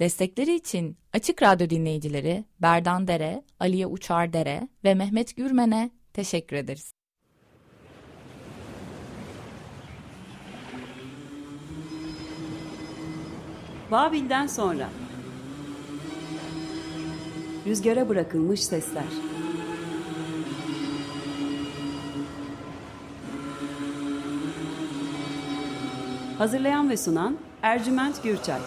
Destekleri için Açık Radyo dinleyicileri Berdan Dere, Aliye Uçar Dere ve Mehmet Gürmen'e teşekkür ederiz. Babil'den sonra. Rüzgara bırakılmış sesler. Hazırlayan ve sunan Ercüment Gürçay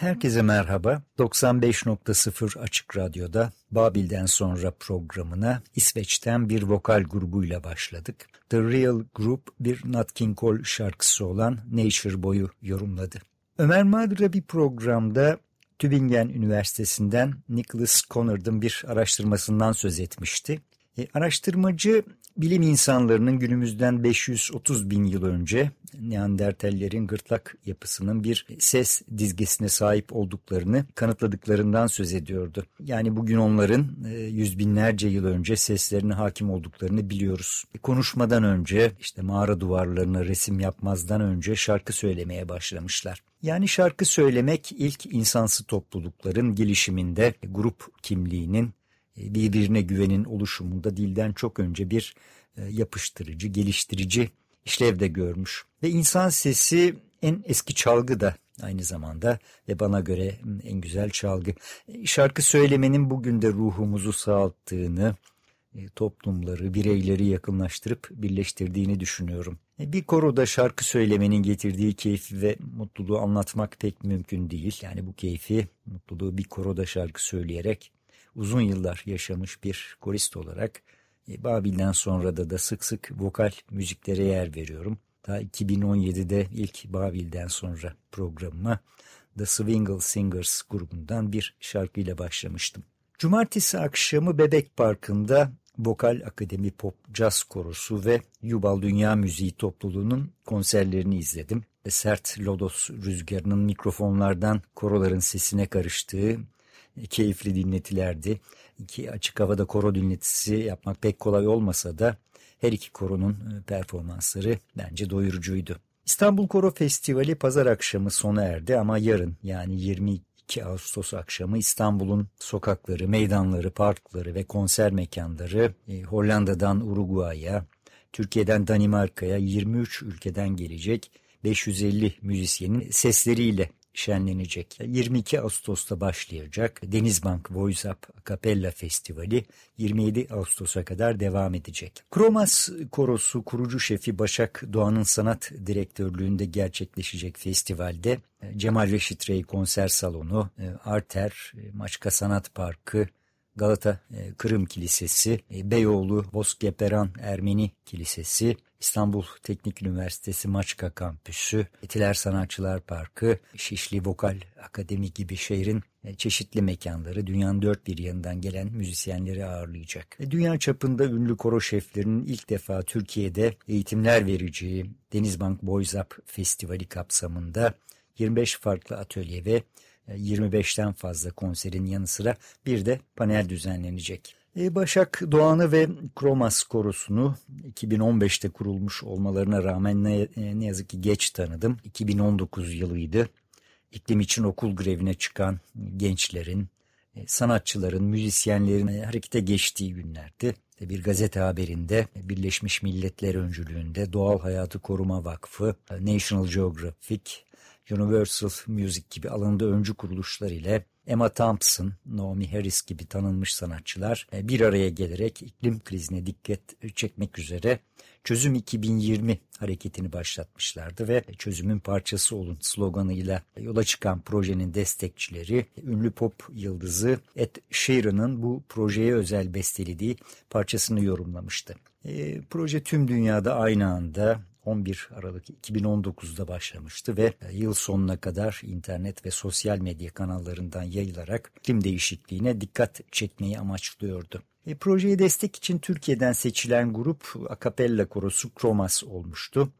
Herkese merhaba. 95.0 Açık Radyo'da Babil'den sonra programına İsveç'ten bir vokal grubuyla başladık. The Real Group bir Nat King Cole şarkısı olan Nature Boy'u yorumladı. Ömer Madra bir programda Tübingen Üniversitesi'nden Nicholas Conard'ın bir araştırmasından söz etmişti. E, araştırmacı bilim insanlarının günümüzden 530 bin yıl önce Neandertallerin gırtlak yapısının bir ses dizgesine sahip olduklarını kanıtladıklarından söz ediyordu. Yani bugün onların e, yüz binlerce yıl önce seslerine hakim olduklarını biliyoruz. E, konuşmadan önce işte mağara duvarlarına resim yapmazdan önce şarkı söylemeye başlamışlar. Yani şarkı söylemek ilk insansı toplulukların gelişiminde grup kimliğinin e, birbirine güvenin oluşumunda dilden çok önce bir e, yapıştırıcı, geliştirici işlevde görmüş. Ve insan sesi en eski çalgı da aynı zamanda ve bana göre en güzel çalgı. E, şarkı söylemenin bugün de ruhumuzu sağalttığını, toplumları, bireyleri yakınlaştırıp birleştirdiğini düşünüyorum. Bir koroda şarkı söylemenin getirdiği keyfi ve mutluluğu anlatmak pek mümkün değil. Yani bu keyfi, mutluluğu bir koroda şarkı söyleyerek uzun yıllar yaşamış bir korist olarak e, Babil'den sonra da da sık sık vokal müziklere yer veriyorum. Daha 2017'de ilk Babil'den sonra programıma The Swingle Singers grubundan bir şarkıyla başlamıştım. Cumartesi akşamı Bebek Parkı'nda Vokal Akademi Pop Jazz Korosu ve Yubal Dünya Müziği topluluğunun konserlerini izledim. Sert lodos rüzgarının mikrofonlardan koroların sesine karıştığı keyifli dinletilerdi. İki açık havada koro dinletisi yapmak pek kolay olmasa da her iki koronun e, performansları bence doyurucuydu. İstanbul Koro Festivali pazar akşamı sona erdi ama yarın yani 22 Ağustos akşamı İstanbul'un sokakları, meydanları, parkları ve konser mekanları e, Hollanda'dan Uruguay'a, Türkiye'den Danimarka'ya 23 ülkeden gelecek 550 müzisyenin sesleriyle şenlenecek. 22 Ağustos'ta başlayacak Denizbank Voice Up Acapella Festivali 27 Ağustos'a kadar devam edecek. Kromas Korosu kurucu şefi Başak Doğan'ın sanat direktörlüğünde gerçekleşecek festivalde Cemal Reşit Rey Konser Salonu, Arter, Maçka Sanat Parkı, Galata e, Kırım Kilisesi, e, Beyoğlu Boskeperan Ermeni Kilisesi, İstanbul Teknik Üniversitesi Maçka Kampüsü, Etiler Sanatçılar Parkı, Şişli Vokal Akademi gibi şehrin e, çeşitli mekanları dünyanın dört bir yanından gelen müzisyenleri ağırlayacak. Dünya çapında ünlü koro şeflerinin ilk defa Türkiye'de eğitimler vereceği Denizbank Boys Up Festivali kapsamında 25 farklı atölye ve 25'ten fazla konserin yanı sıra bir de panel düzenlenecek. E, Başak Doğan'ı ve Kromas Korosu'nu 2015'te kurulmuş olmalarına rağmen ne, e, ne yazık ki geç tanıdım. 2019 yılıydı. İklim için okul grevine çıkan gençlerin, e, sanatçıların, müzisyenlerin harekete geçtiği günlerdi. Bir gazete haberinde Birleşmiş Milletler öncülüğünde Doğal Hayatı Koruma Vakfı, National Geographic, Universal Music gibi alanda öncü kuruluşlar ile Emma Thompson, Naomi Harris gibi tanınmış sanatçılar e, bir araya gelerek iklim krizine dikkat çekmek üzere Çözüm 2020 hareketini başlatmışlardı ve çözümün parçası olun sloganıyla yola çıkan projenin destekçileri ünlü pop yıldızı Ed Sheeran'ın bu projeye özel bestelediği parçasını yorumlamıştı. E, proje tüm dünyada aynı anda 11 Aralık 2019'da başlamıştı ve yıl sonuna kadar internet ve sosyal medya kanallarından yayılarak iklim değişikliğine dikkat çekmeyi amaçlıyordu. E, projeye destek için Türkiye'den seçilen grup Akapella Korosu Kromas olmuştu.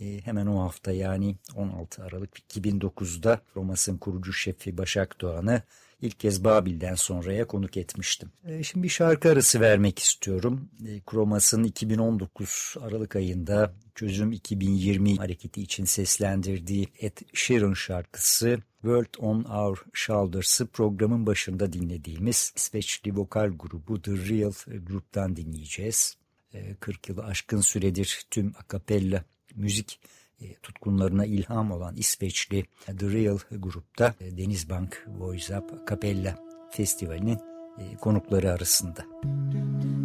E, hemen o hafta yani 16 Aralık 2009'da Kromas'ın kurucu şefi Başak Doğan'ı ilk kez Babil'den sonraya konuk etmiştim. E, şimdi bir şarkı arası vermek istiyorum. E, Kromas'ın 2019 Aralık ayında Çözüm 2020 hareketi için seslendirdiği Ed Sheeran şarkısı World on Our Shoulders'ı programın başında dinlediğimiz İsveçli vokal grubu The Real Group'tan dinleyeceğiz. 40 e, yılı aşkın süredir tüm akapella müzik tutkunlarına ilham olan İsveçli The Real grupta e, Denizbank Voice Up Capella Festivali'nin e, konukları arasında. Müzik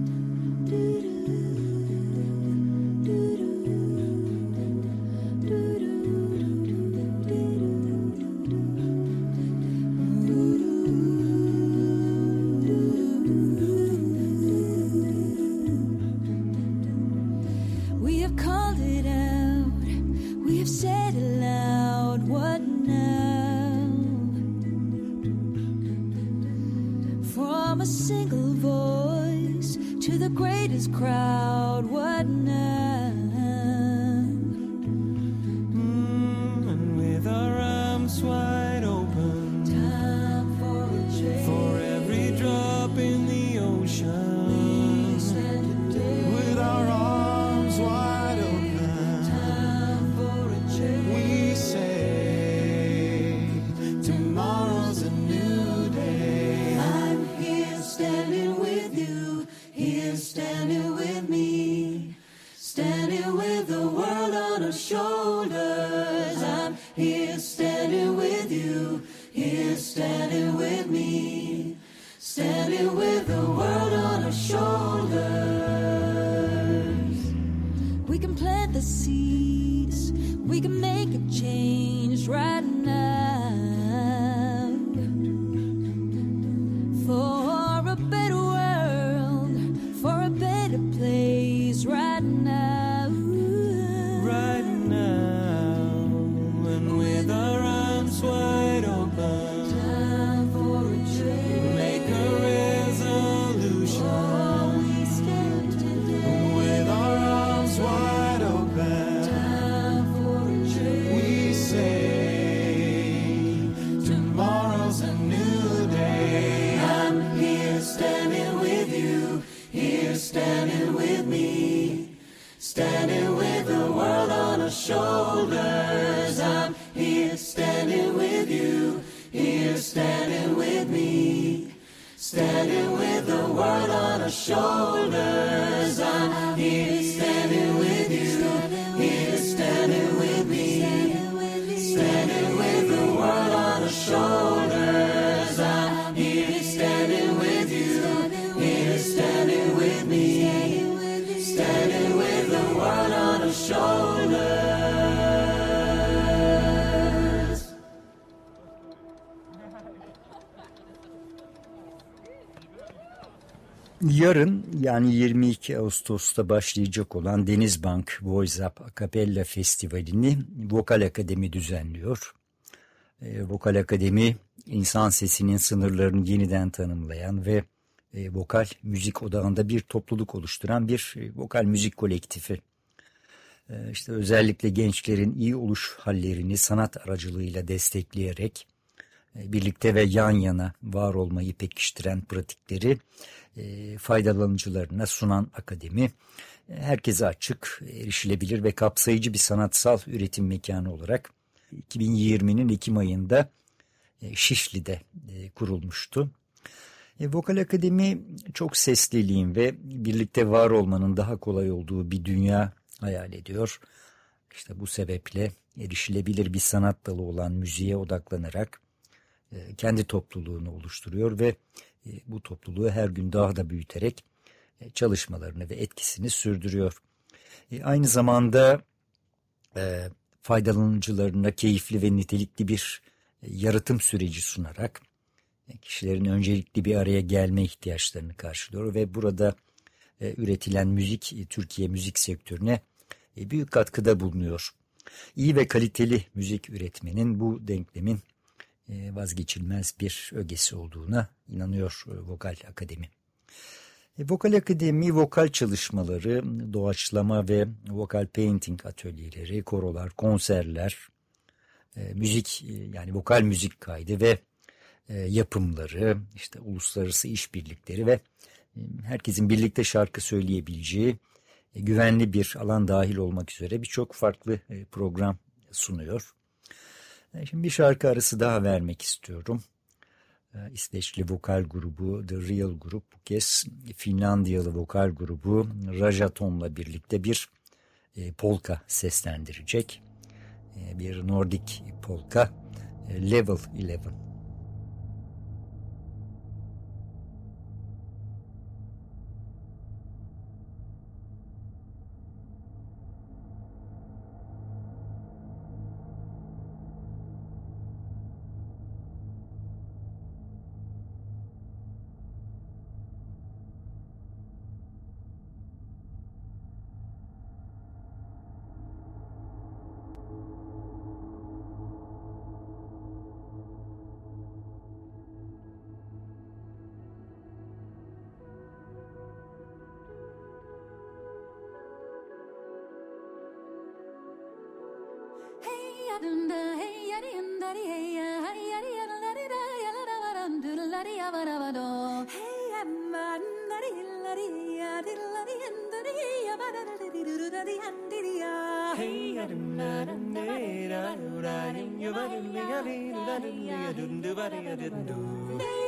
about what now. Yarın yani 22 Ağustos'ta başlayacak olan Denizbank Voice Up Acapella Festivali'ni Vokal Akademi düzenliyor. E, Vokal Akademi insan sesinin sınırlarını yeniden tanımlayan ve e, vokal müzik odağında bir topluluk oluşturan bir e, vokal müzik kolektifi. E, işte özellikle gençlerin iyi oluş hallerini sanat aracılığıyla destekleyerek birlikte ve yan yana var olmayı pekiştiren pratikleri e, faydalanıcılarına sunan akademi e, herkese açık, erişilebilir ve kapsayıcı bir sanatsal üretim mekanı olarak 2020'nin Ekim ayında e, Şişli'de e, kurulmuştu. E, Vokal Akademi çok sesliliğin ve birlikte var olmanın daha kolay olduğu bir dünya hayal ediyor. İşte bu sebeple erişilebilir bir sanat dalı olan müziğe odaklanarak e, kendi topluluğunu oluşturuyor ve e, bu topluluğu her gün daha da büyüterek e, çalışmalarını ve etkisini sürdürüyor. E, Aynı zamanda e, faydalanıcılarına keyifli ve nitelikli bir e, yaratım süreci sunarak e, kişilerin öncelikli bir araya gelme ihtiyaçlarını karşılıyor ve burada e, üretilen müzik e, Türkiye müzik sektörüne e, büyük katkıda bulunuyor. İyi ve kaliteli müzik üretmenin bu denklemin e, vazgeçilmez bir ögesi olduğuna inanıyor e, Vokal Akademi. E, Vokal Akademi vokal çalışmaları, doğaçlama ve vokal painting atölyeleri, korolar, konserler, e, müzik e, yani vokal müzik kaydı ve e, yapımları, işte uluslararası işbirlikleri ve e, herkesin birlikte şarkı söyleyebileceği e, güvenli bir alan dahil olmak üzere birçok farklı e, program sunuyor. E, Şimdi bir şarkı arası daha vermek istiyorum. E, İsveçli vokal grubu The Real Group bu kez Finlandiyalı vokal grubu Rajaton'la birlikte bir e, polka seslendirecek. Bir Nordik polka Level 11. you ba doo ya dee da doo ya doo doo ba dee ya doo doo.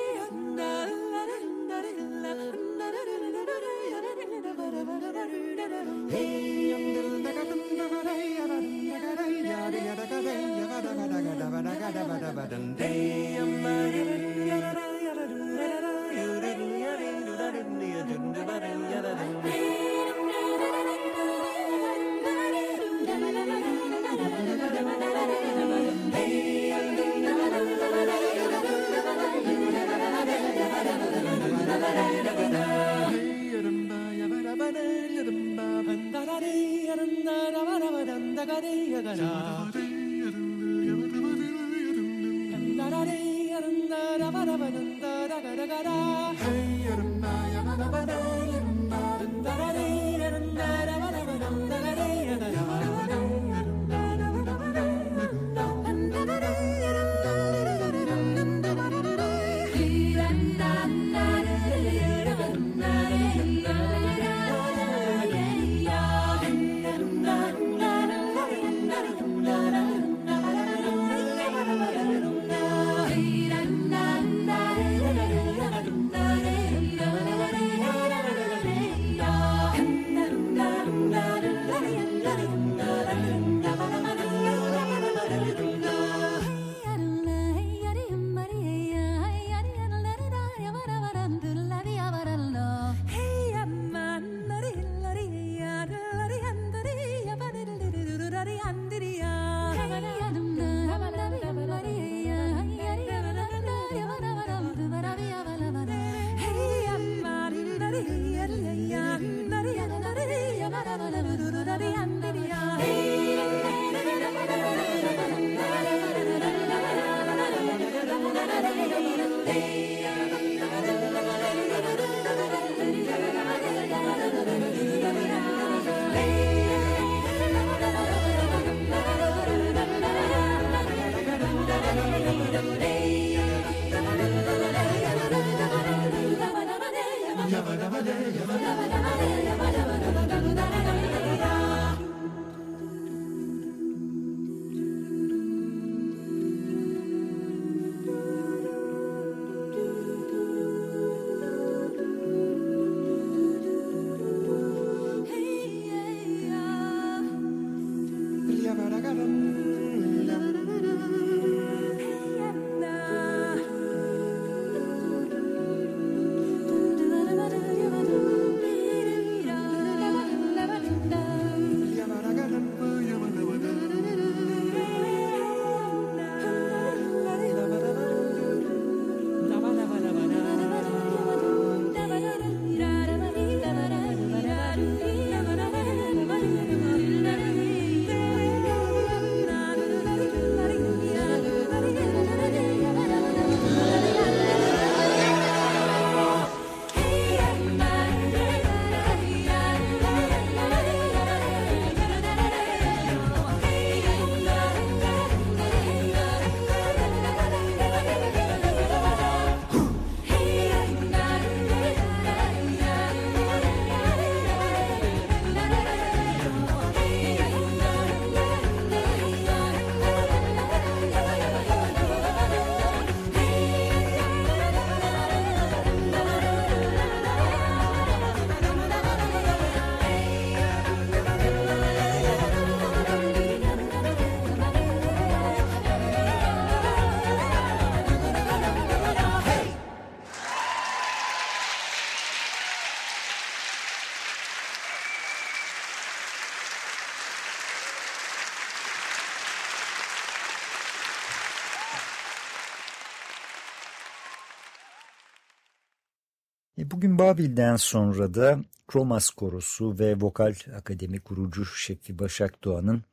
Babil'den sonra da Kromas Korosu ve Vokal Akademi kurucu şefi Başak Doğan'ın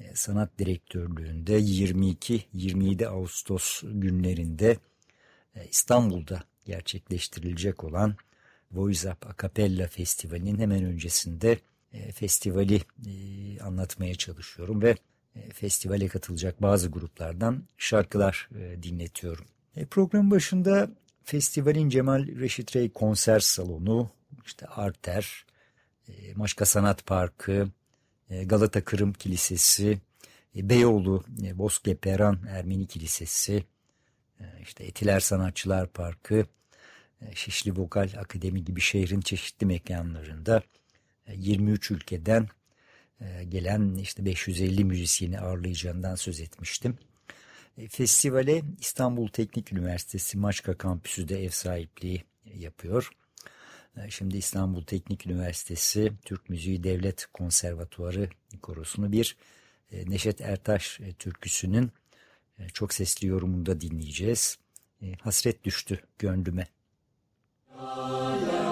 e, sanat direktörlüğünde 22-27 Ağustos günlerinde e, İstanbul'da gerçekleştirilecek olan Voice Up Acapella Festivali'nin hemen öncesinde festivali anlatmaya çalışıyorum ve e, festivale katılacak bazı gruplardan şarkılar e, dinletiyorum. E, program başında festivalin Cemal Reşit Rey konser salonu, işte Arter, e, Maşka Sanat Parkı, e, Galata Kırım Kilisesi, e, Beyoğlu e, Bosque Peran Ermeni Kilisesi, işte Etiler Sanatçılar Parkı, Şişli Vokal Akademi gibi şehrin çeşitli mekanlarında 23 e, ülkeden gelen işte 550 müzisyeni ağırlayacağından söz etmiştim. Festivale İstanbul Teknik Üniversitesi Maçka Kampüsü de ev sahipliği yapıyor. Şimdi İstanbul Teknik Üniversitesi Türk Müziği Devlet Konservatuarı korosunu bir Neşet Ertaş türküsünün çok sesli yorumunda dinleyeceğiz. Hasret düştü gönlüme. Bugünül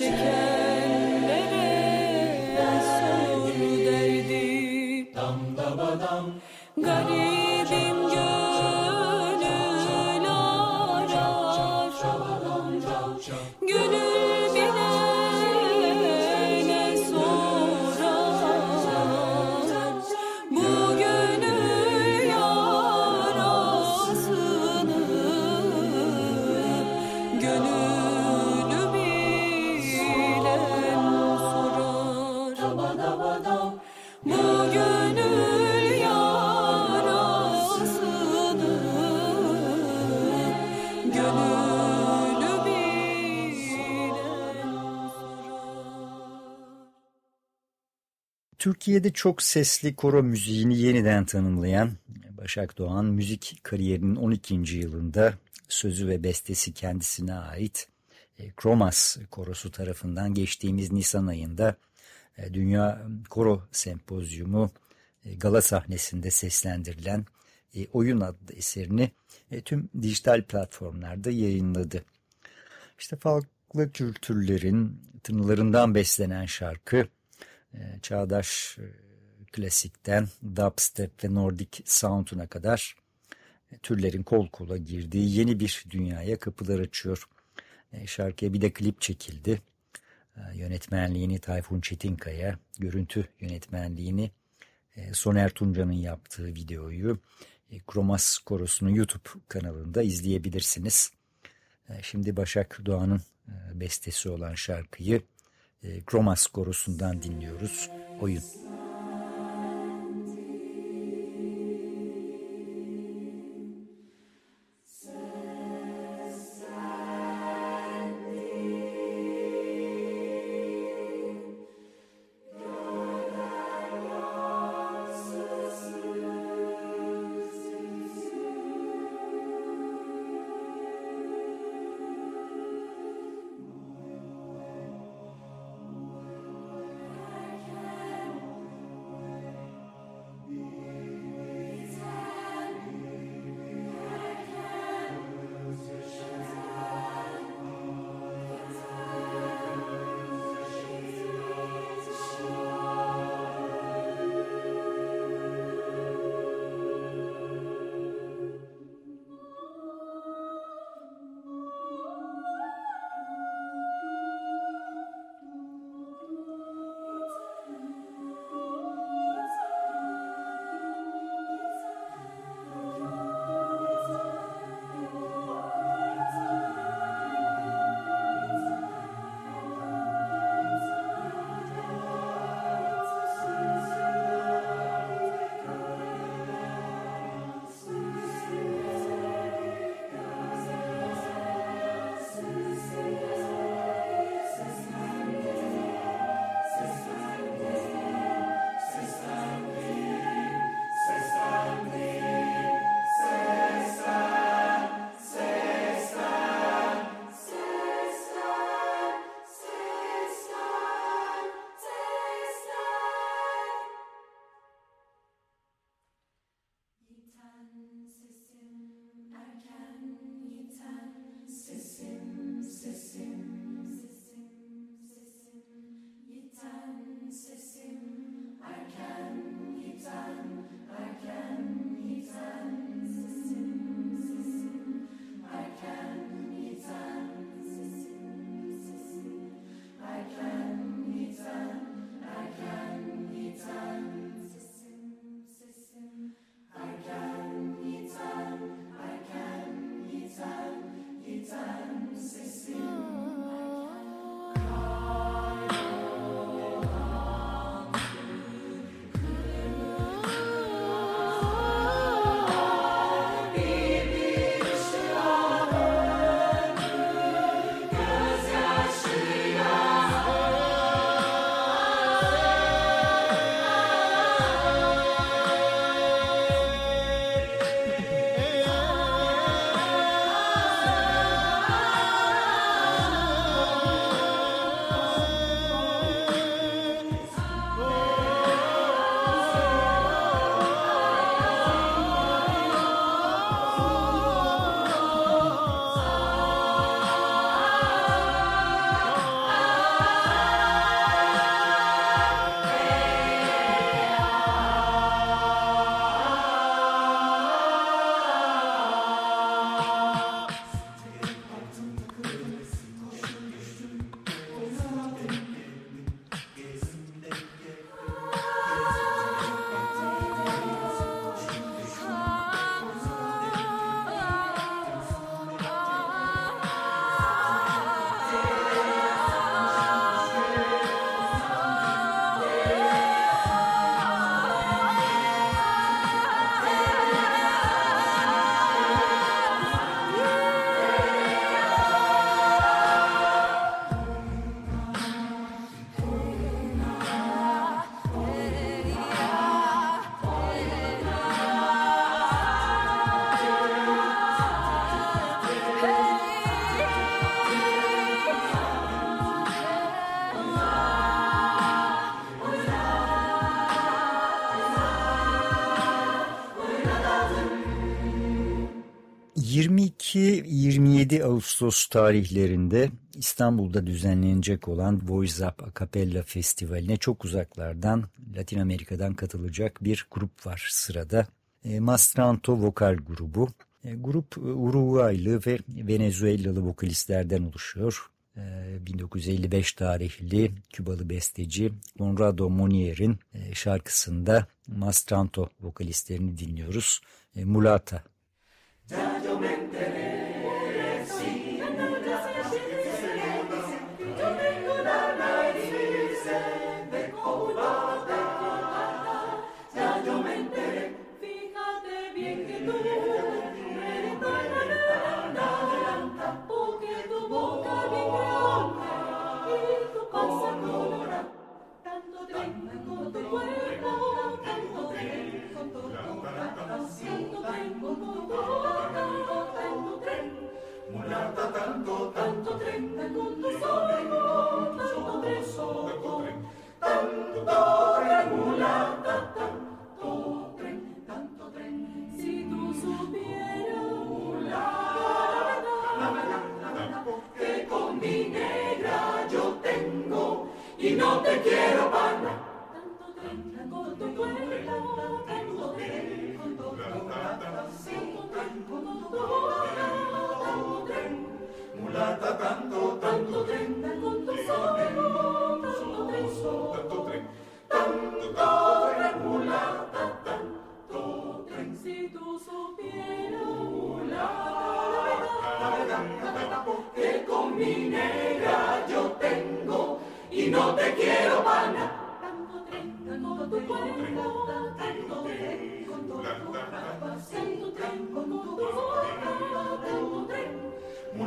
together. Türkiye'de çok sesli koro müziğini yeniden tanımlayan Başak Doğan müzik kariyerinin 12. yılında sözü ve bestesi kendisine ait e, Kromas korosu tarafından geçtiğimiz Nisan ayında e, Dünya Koro Sempozyumu e, gala sahnesinde seslendirilen Oyun adlı eserini tüm dijital platformlarda yayınladı. İşte farklı kültürlerin tınılarından beslenen şarkı çağdaş klasikten dubstep ve nordik sound'una kadar türlerin kol kola girdiği yeni bir dünyaya kapılar açıyor. E, şarkıya bir de klip çekildi. E, yönetmenliğini Tayfun Çetinkaya, görüntü yönetmenliğini e, Soner Tunca'nın yaptığı videoyu Kromas Korosu'nun YouTube kanalında izleyebilirsiniz. Şimdi Başak Doğan'ın bestesi olan şarkıyı Kromas Korosu'ndan dinliyoruz. Oyun. Ağustos tarihlerinde İstanbul'da düzenlenecek olan Voice Up Acapella Festivali'ne çok uzaklardan Latin Amerika'dan katılacak bir grup var sırada. E, Mastranto Vokal Grubu. E, grup Uruguaylı ve Venezuelalı vokalistlerden oluşuyor. 1955 e, tarihli Kübalı besteci Conrado Monier'in şarkısında Mastranto vokalistlerini dinliyoruz. Mulata Ya que con mi negra yo tengo y no te quiero para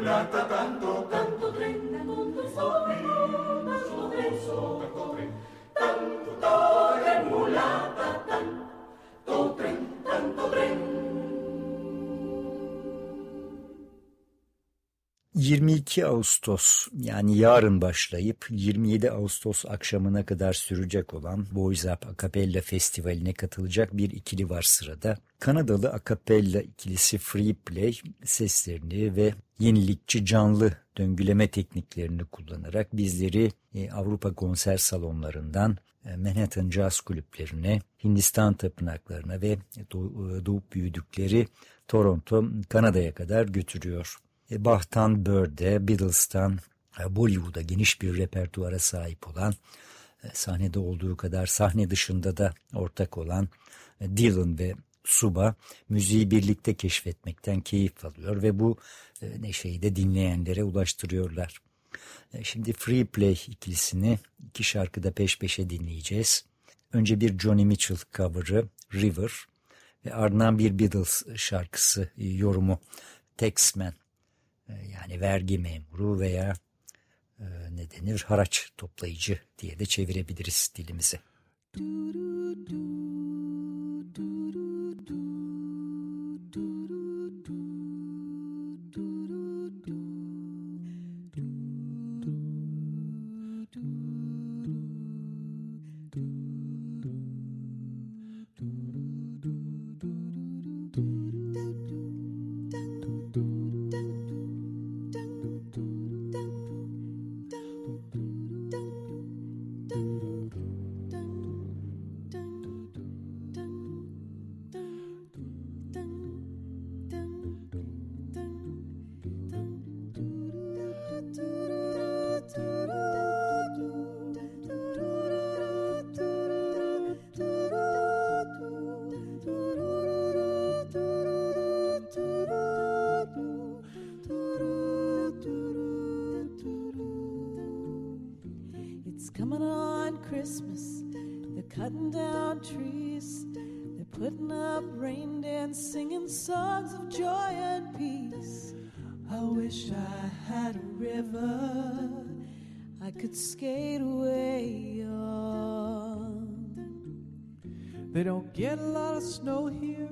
mulata tanto, tanto tren, tanto sole, tanto tren, tanto tren, tanto tren, mulata tanto tren, tanto tren. 22 Ağustos yani yarın başlayıp 27 Ağustos akşamına kadar sürecek olan Voice Up Acapella Festivali'ne katılacak bir ikili var sırada. Kanadalı akapella ikilisi Free Play seslerini ve yenilikçi canlı döngüleme tekniklerini kullanarak bizleri e, Avrupa konser salonlarından e, Manhattan Jazz kulüplerine, Hindistan tapınaklarına ve doğup büyüdükleri Toronto, Kanada'ya kadar götürüyor. E, Bach'tan Bird'e, Beatles'tan e, Bollywood'a geniş bir repertuara sahip olan, e, sahnede olduğu kadar sahne dışında da ortak olan Dylan ve Suba müziği birlikte keşfetmekten keyif alıyor ve bu neşeyi de dinleyenlere ulaştırıyorlar. Şimdi Free Play ikilisini iki şarkıda peş peşe dinleyeceğiz. Önce bir Johnny Mitchell cover'ı River ve ardından bir Beatles şarkısı yorumu Taxman. E, yani vergi memuru veya e, ne denir haraç toplayıcı diye de çevirebiliriz dilimize. a river I could skate away on. They don't get a lot of snow here,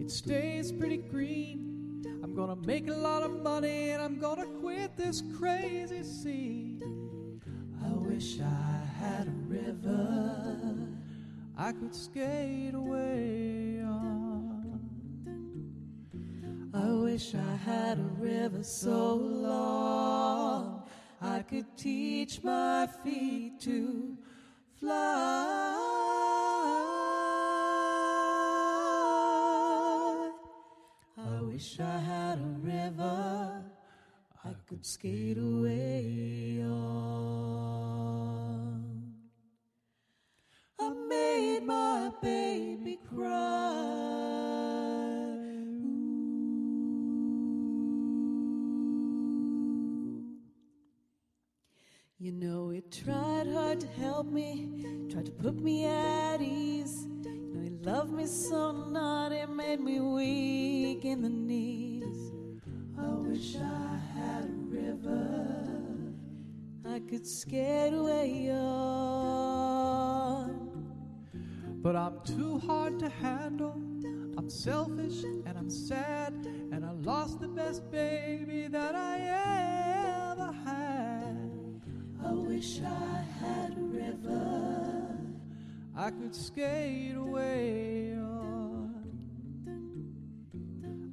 it stays pretty green. I'm gonna make a lot of money and I'm gonna quit this crazy scene. I wish I had a river I could skate away. I wish I had a river so long I could teach my feet to fly. I wish I had a river I could skate away on. I made my baby cry. You know, it tried hard to help me, tried to put me at ease. You know, he loved me so not, it made me weak in the knees. I wish I had a river I could skate away on. But I'm too hard to handle. I'm selfish and I'm sad, and I lost the best baby that I had. I wish I had a river I could skate away on.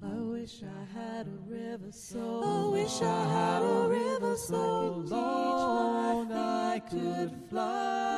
I wish I had a river so I wish I had a river so long I could fly.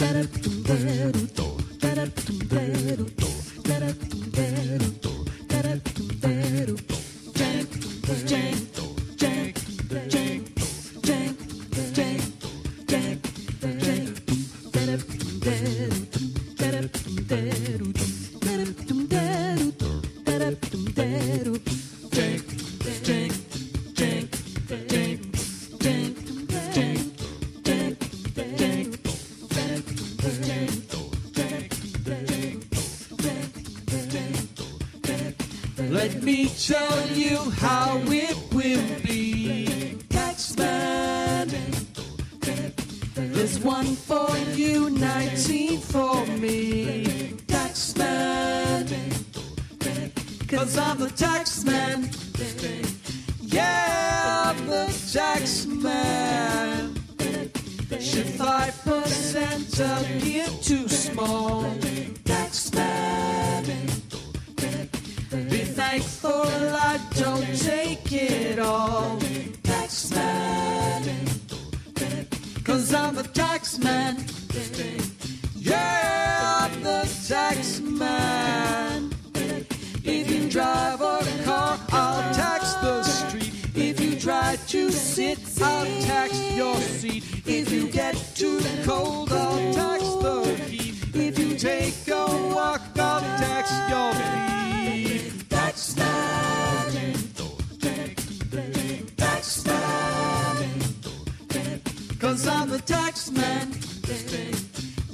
da da da da da da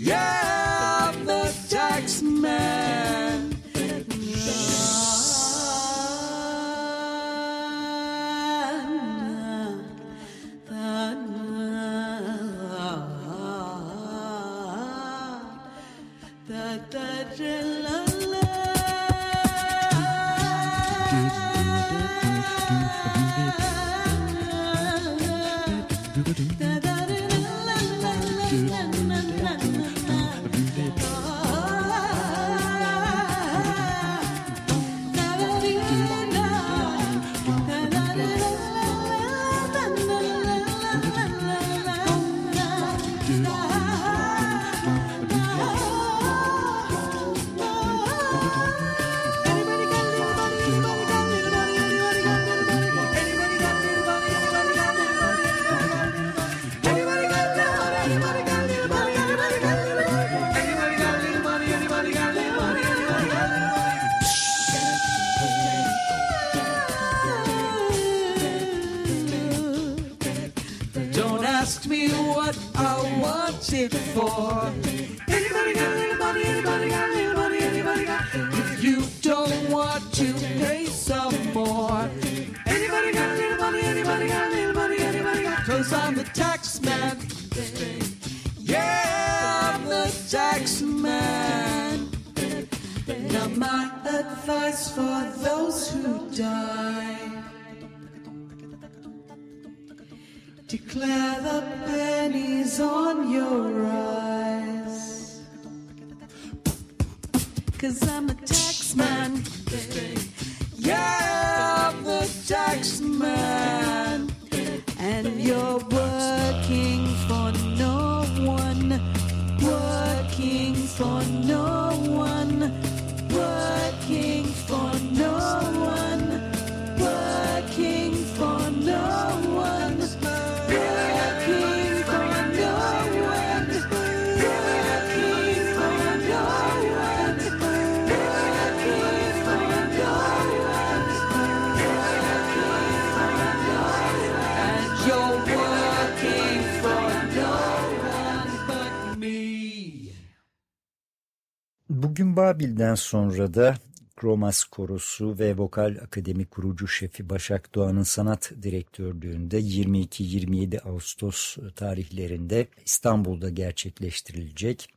Yeah! cause I'm a tax man. Yeah, I'm the tax man. And you're Gün Babil'den sonra da Kromas Korosu ve Vokal Akademi kurucu şefi Başak Doğan'ın sanat direktörlüğünde 22-27 Ağustos tarihlerinde İstanbul'da gerçekleştirilecek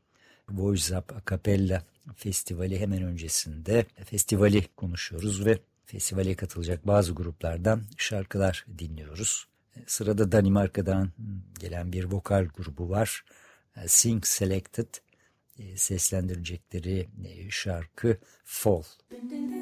Voice Up Acapella Festivali hemen öncesinde festivali konuşuyoruz ve festivale katılacak bazı gruplardan şarkılar dinliyoruz. Sırada Danimarka'dan gelen bir vokal grubu var. Sing Selected e, seslendirilecekleri e, şarkı Fall. Dün dün dün.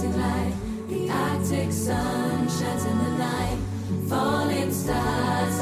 Blazing light. The Arctic sun shines in the night, falling stars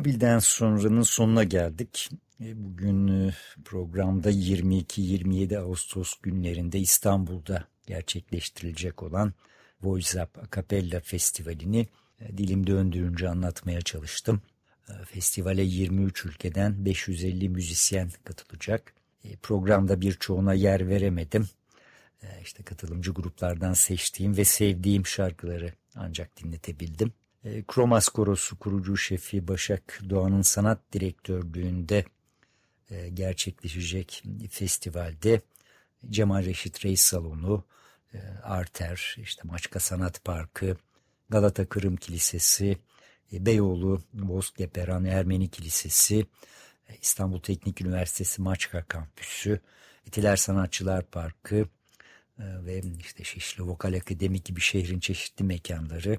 Babil'den sonranın sonuna geldik. E, Bugün e, programda 22-27 Ağustos günlerinde İstanbul'da gerçekleştirilecek olan Voice Up Acapella Festivali'ni e, dilim döndüğünce anlatmaya çalıştım. Festivale 23 ülkeden 550 müzisyen katılacak. Programda birçoğuna yer veremedim. İşte katılımcı gruplardan seçtiğim ve sevdiğim şarkıları ancak dinletebildim. E, Kromas Korosu kurucu şefi Başak Doğan'ın sanat direktörlüğünde e, gerçekleşecek festivalde Cemal Reşit Reis Salonu, e, Arter, işte Maçka Sanat Parkı, Galata Kırım Kilisesi, e, Beyoğlu Bozteperan Ermeni Kilisesi, İstanbul Teknik Üniversitesi Maçka Kampüsü, Etiler Sanatçılar Parkı ve işte Şişli Vokal Akademi gibi şehrin çeşitli mekanları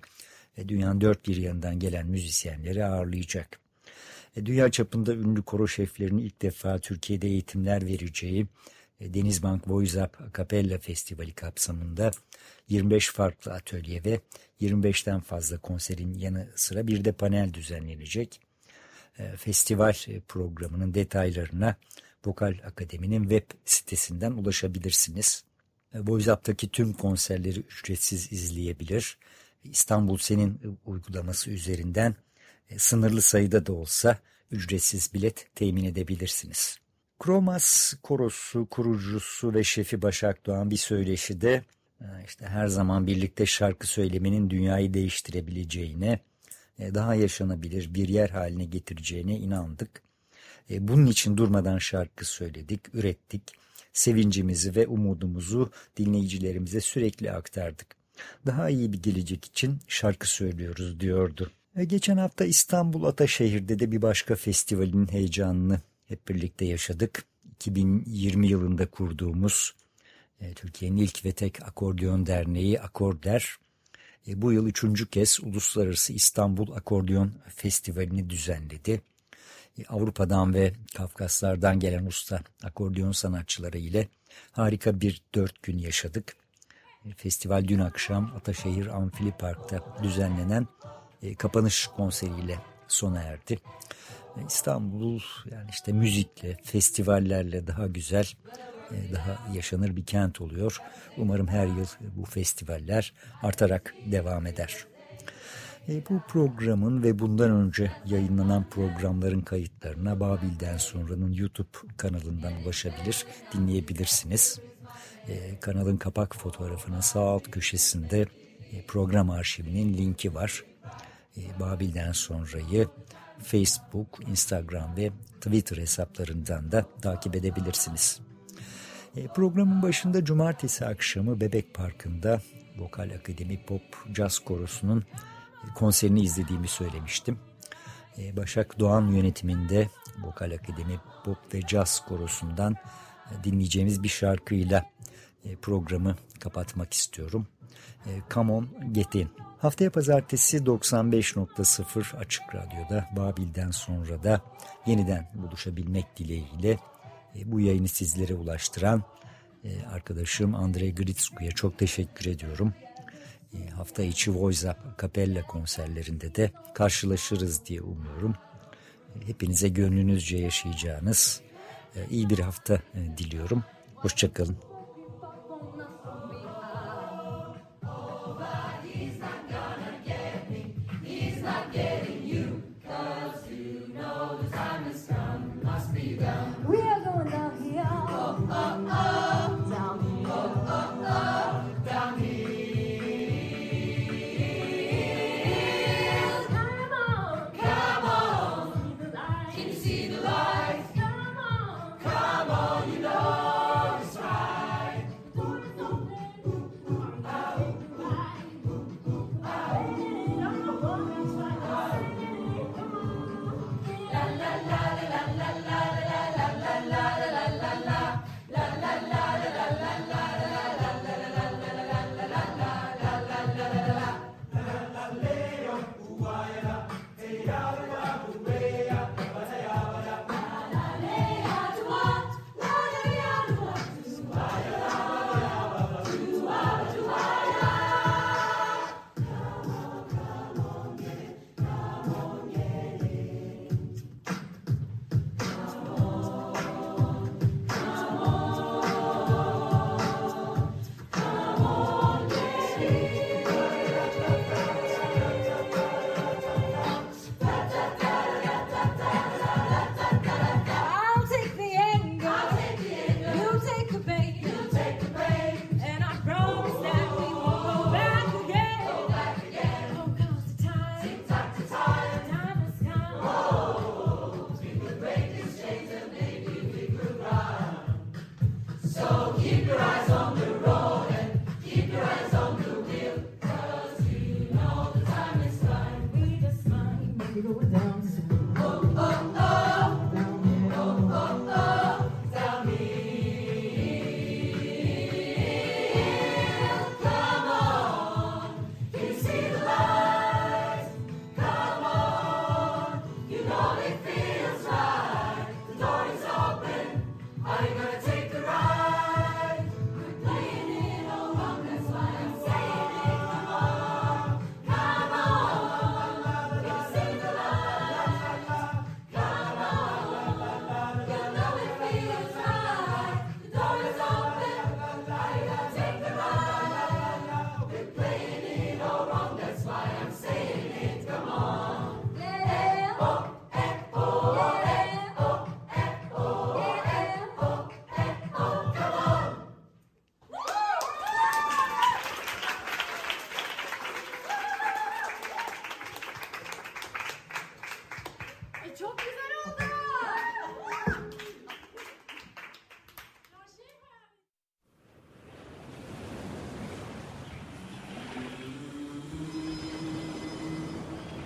dünyanın dört bir yanından gelen müzisyenleri ağırlayacak. E, Dünya çapında ünlü koro şeflerinin ilk defa Türkiye'de eğitimler vereceği e, Denizbank Voice Up Acapella Festivali kapsamında 25 farklı atölye ve 25'ten fazla konserin yanı sıra bir de panel düzenlenecek. E, Festival e, programının detaylarına Vokal Akademi'nin web sitesinden ulaşabilirsiniz. E, Voice Up'taki tüm konserleri ücretsiz izleyebilir. İstanbul Senin uygulaması üzerinden e, sınırlı sayıda da olsa ücretsiz bilet temin edebilirsiniz. Kromas korosu kurucusu ve şefi Başak Doğan bir söyleşide e, işte her zaman birlikte şarkı söylemenin dünyayı değiştirebileceğine, e, daha yaşanabilir bir yer haline getireceğine inandık. Bunun için durmadan şarkı söyledik, ürettik, sevincimizi ve umudumuzu dinleyicilerimize sürekli aktardık. Daha iyi bir gelecek için şarkı söylüyoruz diyordu. E, geçen hafta İstanbul Ataşehir'de de bir başka festivalin heyecanını hep birlikte yaşadık. 2020 yılında kurduğumuz e, Türkiye'nin ilk ve tek akordeon derneği Akorder e, bu yıl üçüncü kez Uluslararası İstanbul Akordeon Festivali'ni düzenledi. E, Avrupa'dan ve Kafkaslardan gelen usta akordeon sanatçıları ile harika bir dört gün yaşadık. Festival dün akşam Ataşehir Amfili Park'ta düzenlenen kapanış konseriyle sona erdi. İstanbul yani işte müzikle, festivallerle daha güzel, e, daha yaşanır bir kent oluyor. Umarım her yıl bu festivaller artarak devam eder. E, bu programın ve bundan önce yayınlanan programların kayıtlarına Babil'den sonranın YouTube kanalından ulaşabilir, dinleyebilirsiniz. E, kanalın kapak fotoğrafının sağ alt köşesinde e, program arşivinin linki var. E, Babil'den sonrayı Facebook, Instagram ve Twitter hesaplarından da takip edebilirsiniz. E, programın başında cumartesi akşamı Bebek Parkı'nda Vokal Akademi Pop Jazz Korosu'nun konserini izlediğimi söylemiştim. E, Başak Doğan yönetiminde Vokal Akademi Pop ve Jazz Korosu'ndan dinleyeceğimiz bir şarkıyla programı kapatmak istiyorum. Come On Get In. Haftaya pazartesi 95.0 Açık Radyo'da Babil'den sonra da yeniden buluşabilmek dileğiyle e, bu yayını sizlere ulaştıran e, arkadaşım Andrei Gritsku'ya çok teşekkür ediyorum. E, hafta içi Voice Up Capella konserlerinde de karşılaşırız diye umuyorum. Hepinize gönlünüzce yaşayacağınız iyi bir hafta diliyorum. Hoşçakalın.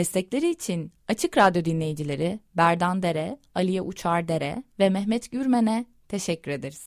Destekleri için Açık Radyo dinleyicileri Berdan Dere, Aliye Uçar Dere ve Mehmet Gürmen'e teşekkür ederiz.